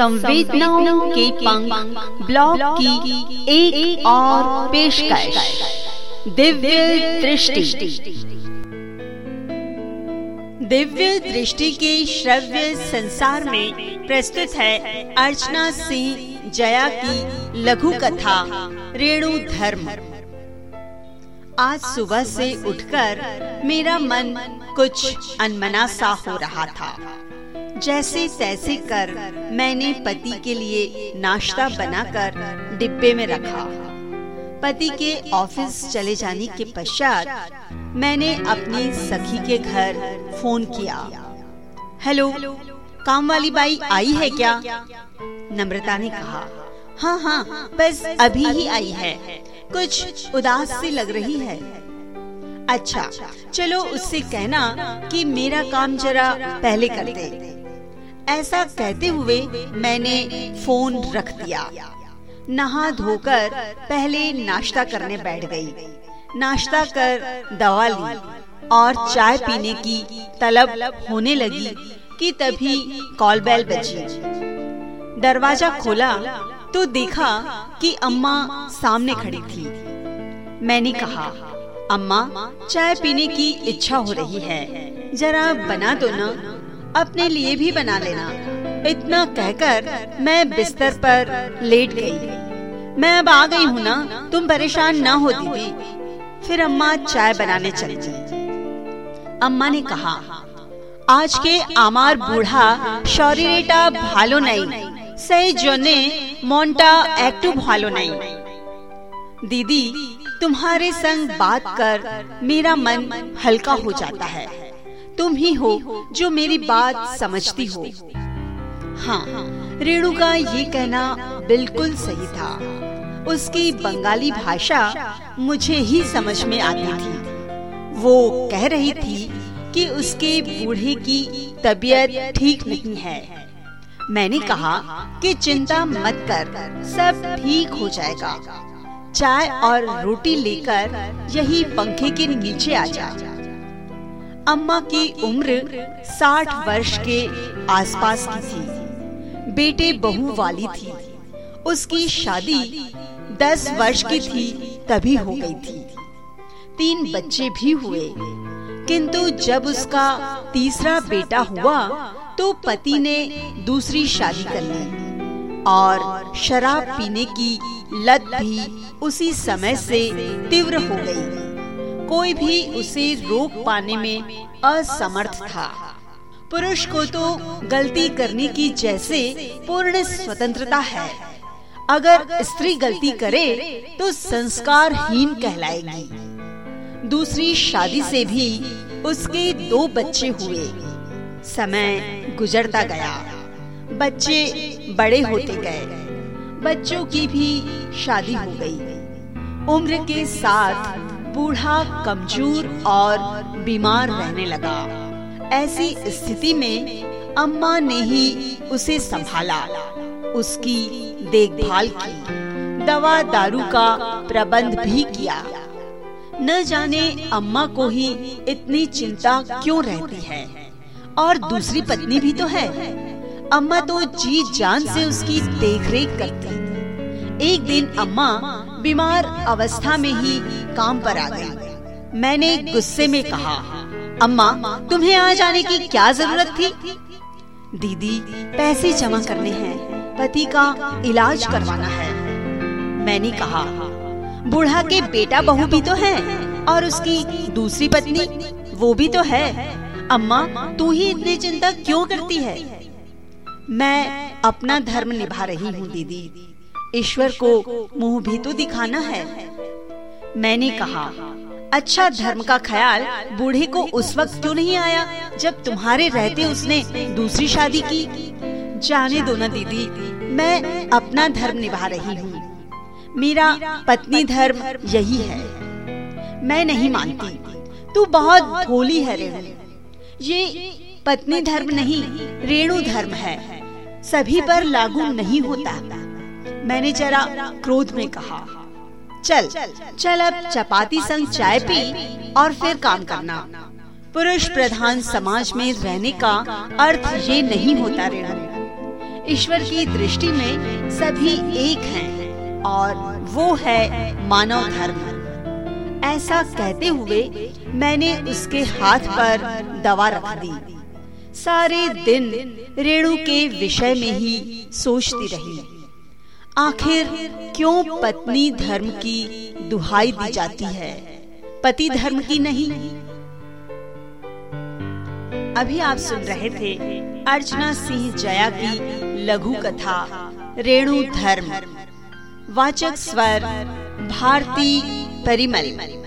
संवेदनाओं के पंख ब्लॉग की एक, एक और पेशकश। दिव्य दृष्टि। दिव्य दृष्टि के श्रव्य संसार में प्रस्तुत है अर्चना सिंह जया की लघु कथा रेणु धर्म। आज सुबह से उठकर मेरा मन कुछ अनमना सा हो रहा था। जैसे तैसे कर मैंने पति के लिए नाश्ता बनाकर डिब्बे में रखा। पति के ऑफ़िस चले जाने के पश्चात मैंने अपनी सखी के घर फ़ोन किया। हेलो, काम वाली बाई आई है क्या? नम्रता ने कहा। हाँ हाँ बस अभी ही आई है। कुछ उदास सी लग रही है। अच्छा चलो उससे कहना कि मेरा काम जरा पहले कर दे। ऐसा कहते हुए मैंने फ़ोन रख दिया। नहा धोकर पहले नाश्ता करने बैठ गई। नाश्ता कर दवा ली और चाय पीने की तलब होने लगी कि तभी कॉल बेल बजी। दरवाज़ा खोला तो देखा कि अम्मा सामने खड़ी थी। मैंने कहा, अम्मा, चाय पीने की इच्छा हो रही है। जरा बना दो ना। अपने लिए भी बना लेना। इतना कहकर मैं बिस्तर पर लेट गई। मैं अब आ गई हूँ ना, तुम परेशान ना हो दीदी। फिर अम्मा चाय बनाने चली गई। अम्मा ने कहा, आज के आमार बूढ़ा शौरीरेटा भालो नहीं। सही जोने मोन्टा एक्टू भालो नहीं। दीदी, तुम्हारे संग बात कर मेरा मन हल्का हो जाता है। तुम ही हो जो मेरी बात समझती हो। हाँ। रेणु का ये कहना बिल्कुल सही था। उसकी बंगाली भाषा मुझे ही समझ में आती थी। वो कह रही थी कि उसके बूढ़े की तबीयत ठीक नहीं है। मैंने कहा कि चिंता मत कर सब ठीक हो जाएगा। चाय और रोटी लेकर यही पंखे के नीचे आ जा। अम्मा की उम्र साठ वर्ष के आसपास की थी। बेटे बहू वाली थी। उसकी शादी दस वर्ष की थी तभी हो गई थी। तीन बच्चे भी हुए। किंतु जब उसका तीसरा बेटा हुआ तो पति ने दूसरी शादी कर ली। और शराब पीने की लत भी उसी समय से तीव्र हो गई। कोई भी उसे रोक पाने में असमर्थ था। पुरुष को तो गलती करने की जैसे पूर्ण स्वतंत्रता है। अगर स्त्री गलती करे तो संस्कारहीन कहलाएगी। दूसरी शादी से भी उसके दो बच्चे हुए। समय गुजरता गया। बच्चे बड़े होते गए। बच्चों की भी शादी हो गई। उम्र के साथ बूढ़ा, कमज़ोर और बीमार रहने लगा। ऐसी स्थिति में अम्मा ने ही उसे संभाला। उसकी देखभाल की, दवा दारू का प्रबंध भी किया। न जाने अम्मा को ही इतनी चिंता क्यों रहती है। और दूसरी पत्नी भी तो है। अम्मा तो जी जान से उसकी देखरेख करती एक दिन अम्मा बीमार अवस्था में ही काम पर आ गई। मैंने गुस्से में कहा, अम्मा, तुम्हें आ जाने की क्या ज़रूरत थी? दीदी, पैसे जमा करने हैं, पति का इलाज करवाना है। मैंने कहा, बूढ़ा के बेटा बहू भी तो है और उसकी दूसरी पत्नी वो भी तो है। अम्मा, तू ही इतनी चिंता क्यों करती है? मैं अपना धर्म निभा रही हूँ, दीदी। ईश्वर को मुँह भी तो दिखाना है। मैंने कहा अच्छा धर्म का ख्याल बूढ़े को उस वक्त क्यों नहीं आया, जब तुम्हारे रहते उसने दूसरी शादी की? जाने दो ना दीदी, मैं अपना धर्म निभा रही हूँ। मेरा पत्नी धर्म यही है। मैं नहीं मानती, तू बहुत भोली है रेणु। ये पत्नी धर्म नहीं, रेणु धर्म है। सभी पर लागू नहीं होता। मैंने जरा क्रोध में कहा, चल चल अब चपाती संग चाय पी और फिर काम करना। पुरुष प्रधान समाज में रहने का अर्थ ये नहीं होता रेणु ईश्वर की दृष्टि में सभी एक हैं और वो है मानव धर्म। ऐसा कहते हुए मैंने उसके हाथ पर दवा रख दी। सारे दिन रेणु के विषय में ही सोचती रही। आखिर क्यों पत्नी धर्म की दुहाई दी जाती है? पति धर्म की नहीं। अभी आप सुन रहे थे अर्चना सिंह जया की लघु कथा, रेणु धर्म। वाचक स्वर, भारती परिमल।